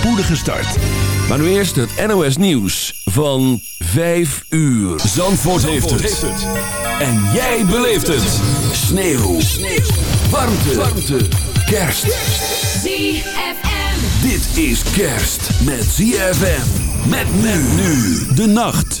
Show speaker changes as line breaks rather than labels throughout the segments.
spoedige start. Maar nu eerst het NOS Nieuws van 5 uur. Zandvoort, heeft, het. En jij beleeft het. Sneeuw. Sneeuw. Warmte. Warmte. Kerst.
ZFM.
Dit is kerst met ZFM. Met men nu. De nacht.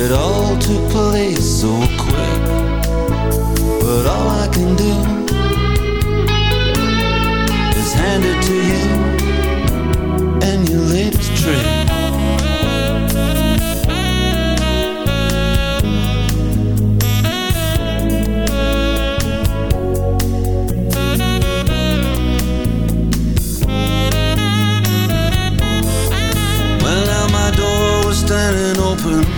It all took place so quick. But all I can do is hand it to you and your latest trick. Well, now my door was standing open.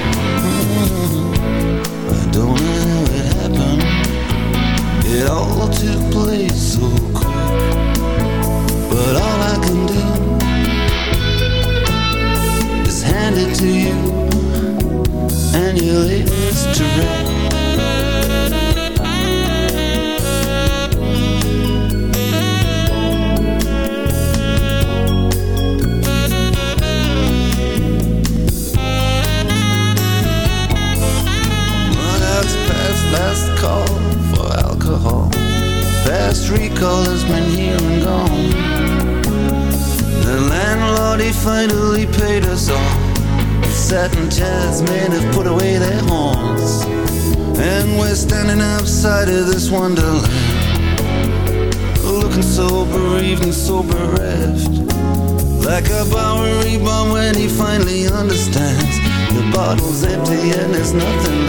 It all took there's nothing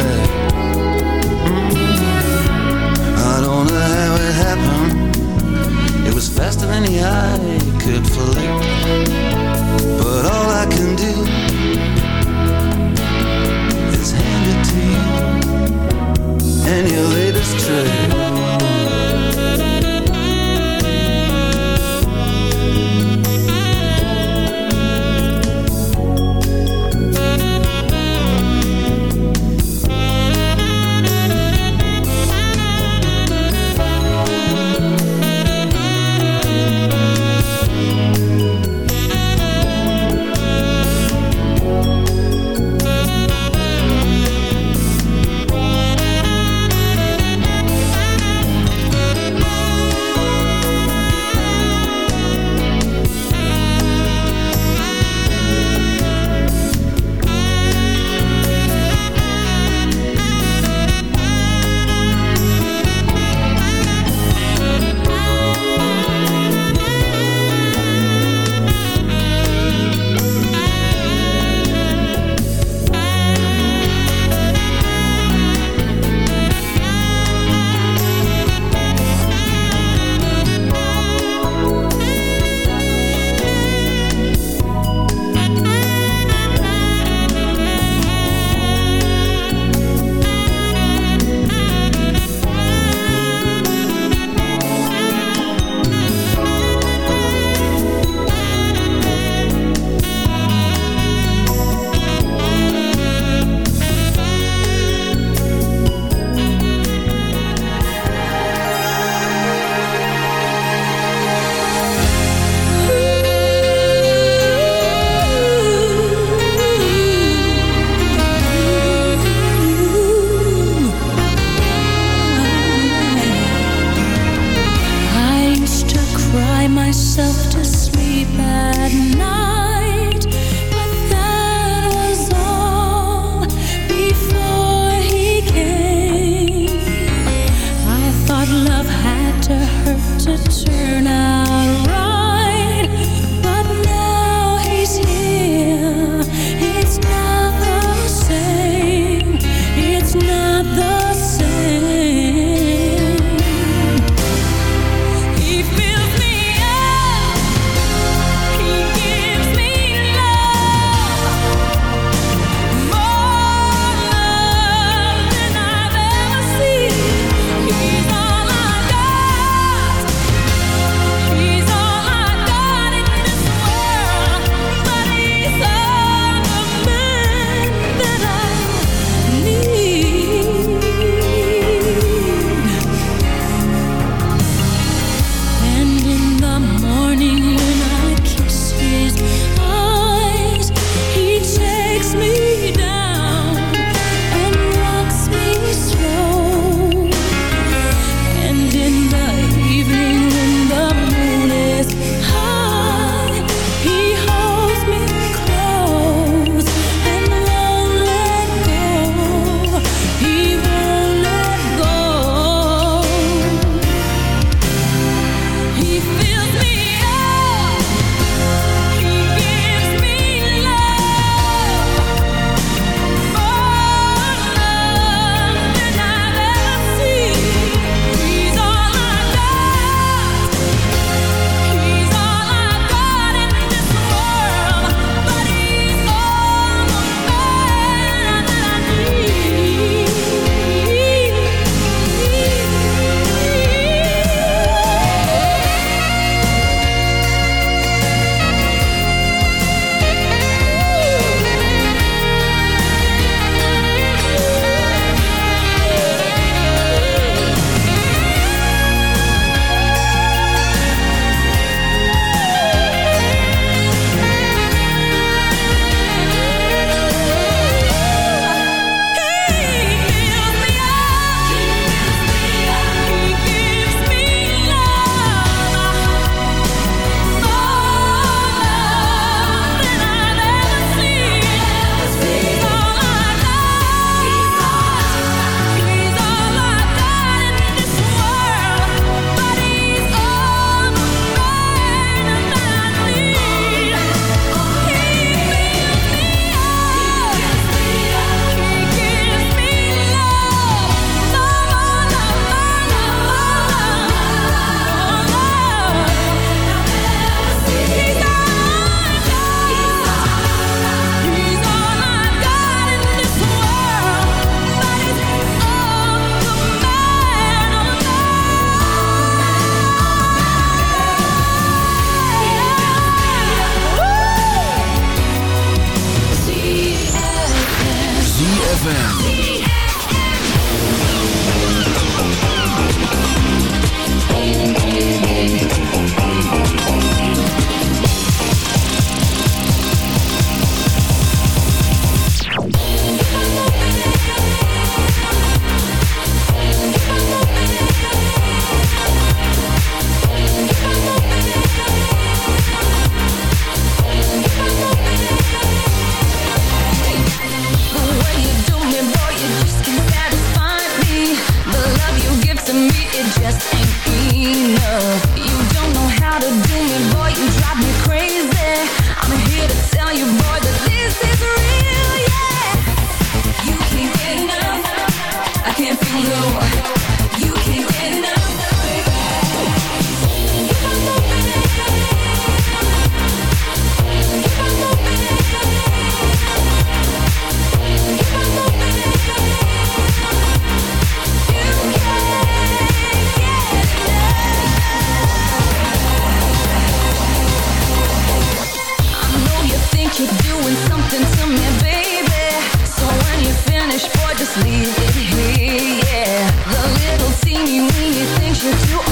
you're doing something to me, baby? So when you
finish, boy, just leave it here, yeah The little teeny weeny things you do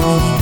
place.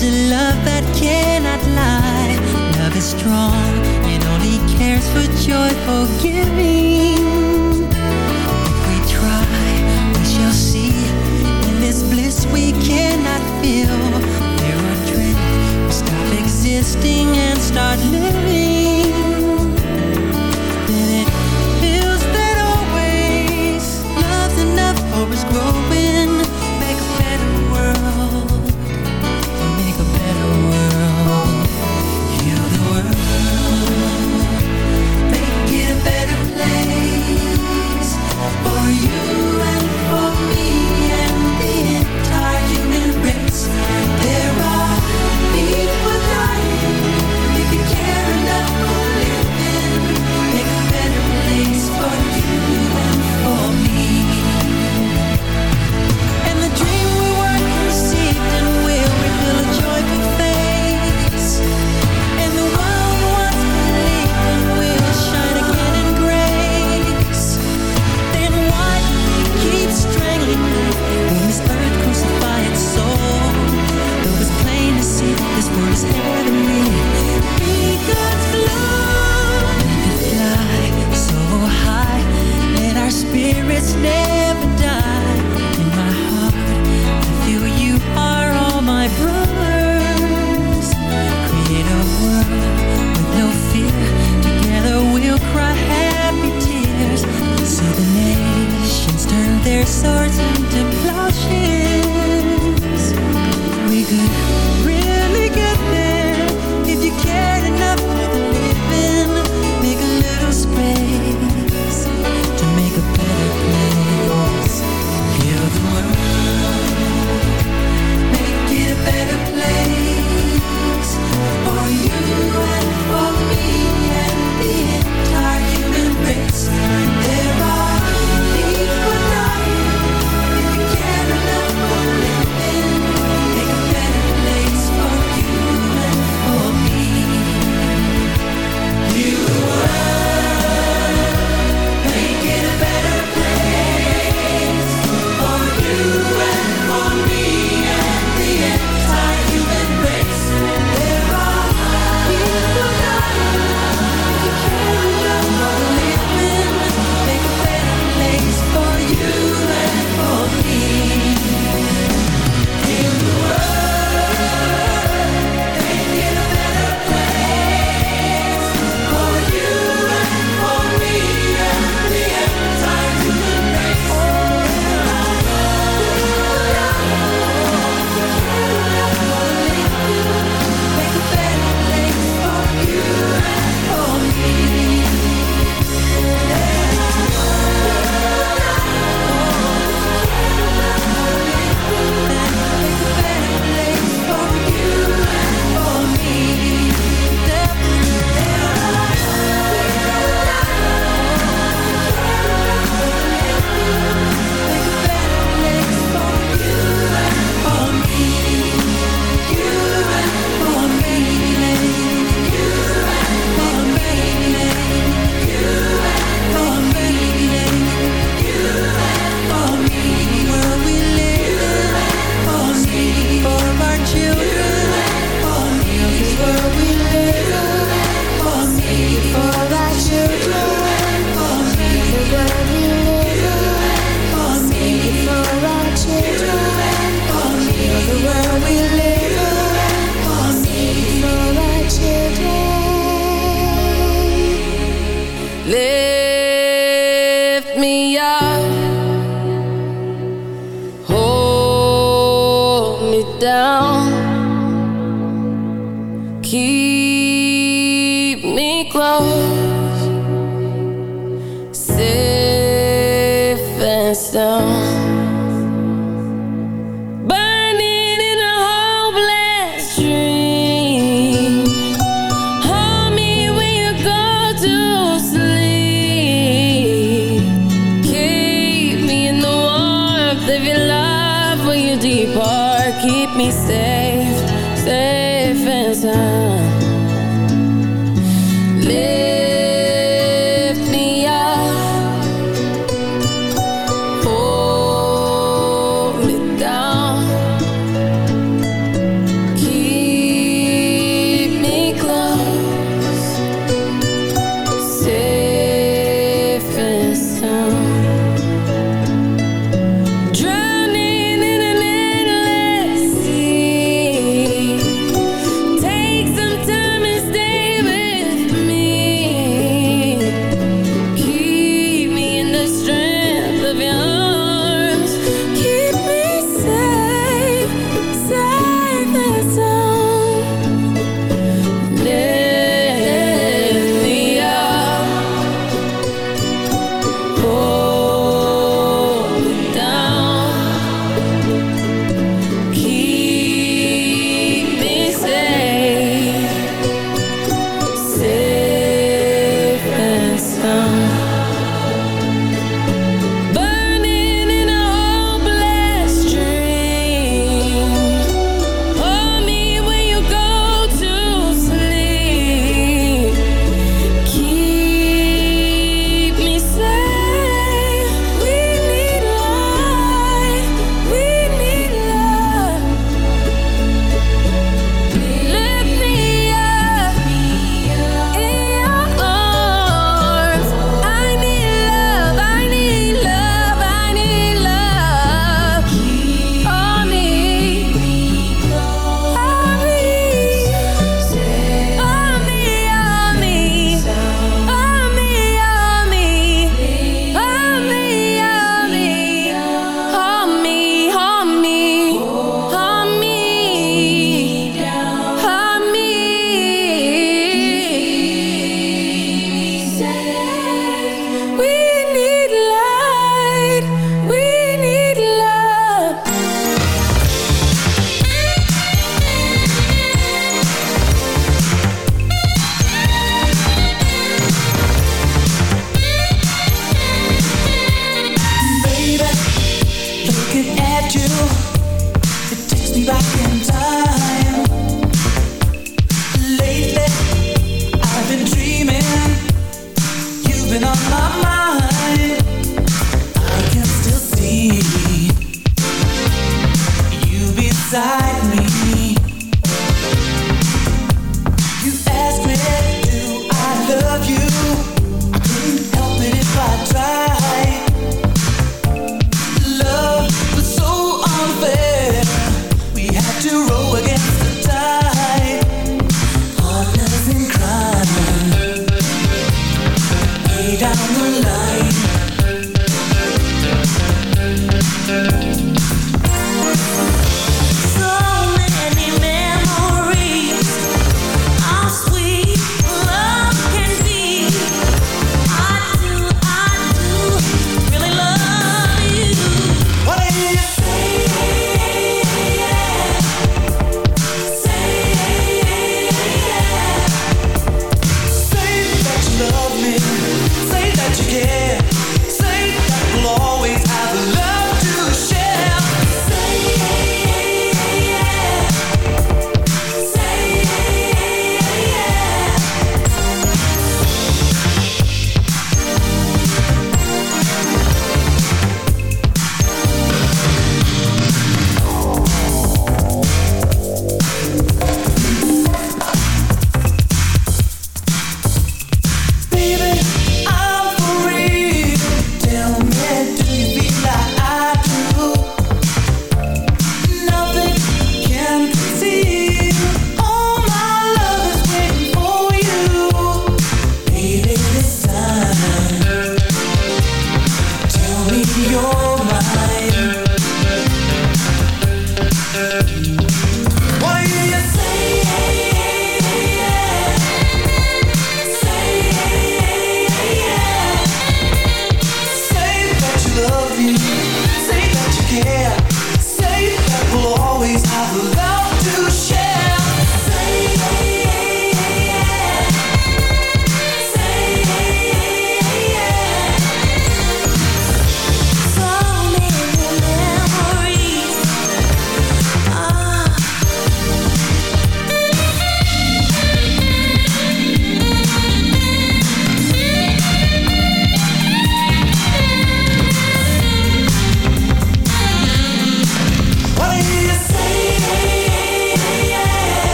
There's a
love that cannot lie. Love is strong and only cares for joy. Forgive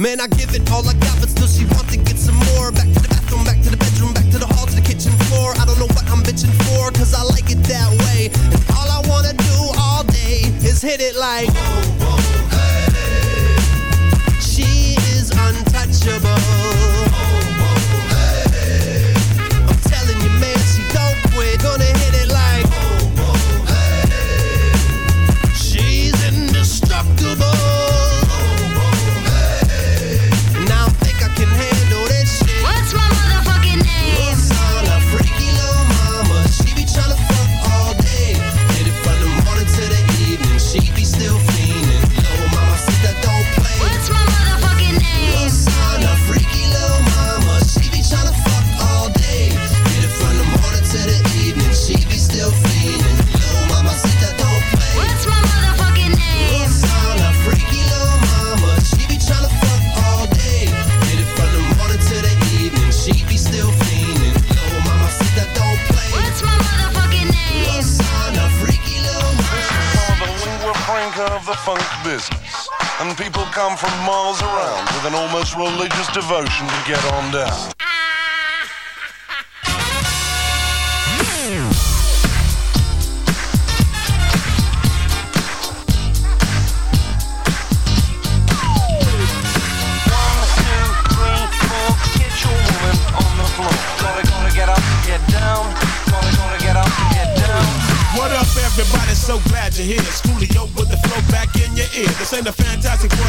Man, I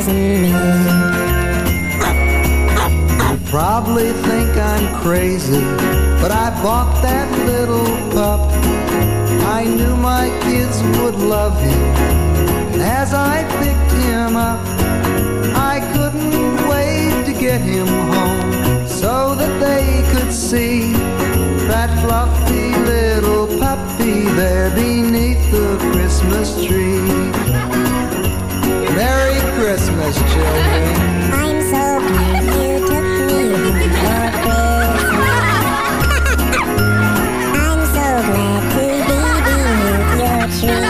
doesn't mean. You
probably think I'm crazy, but I bought that little pup. I knew my kids would love him, as I picked him up, I couldn't wait to get him home so that they could see that fluffy little puppy there beneath the Christmas tree. There Christmas, children.
I'm so glad you took me for Christmas. I'm so glad to be beneath your tree.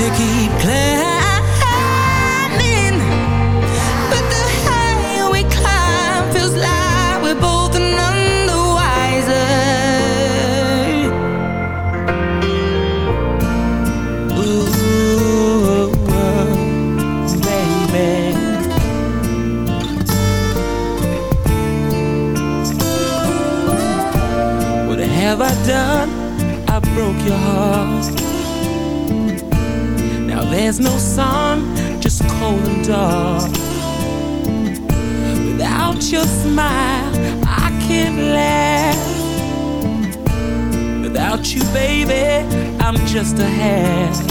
to
keep playing. your smile, I can't laugh. Without you, baby, I'm just a half.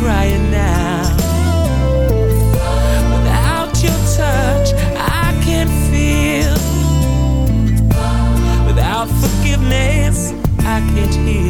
crying now. Without your touch, I can feel. Without forgiveness, I can't heal.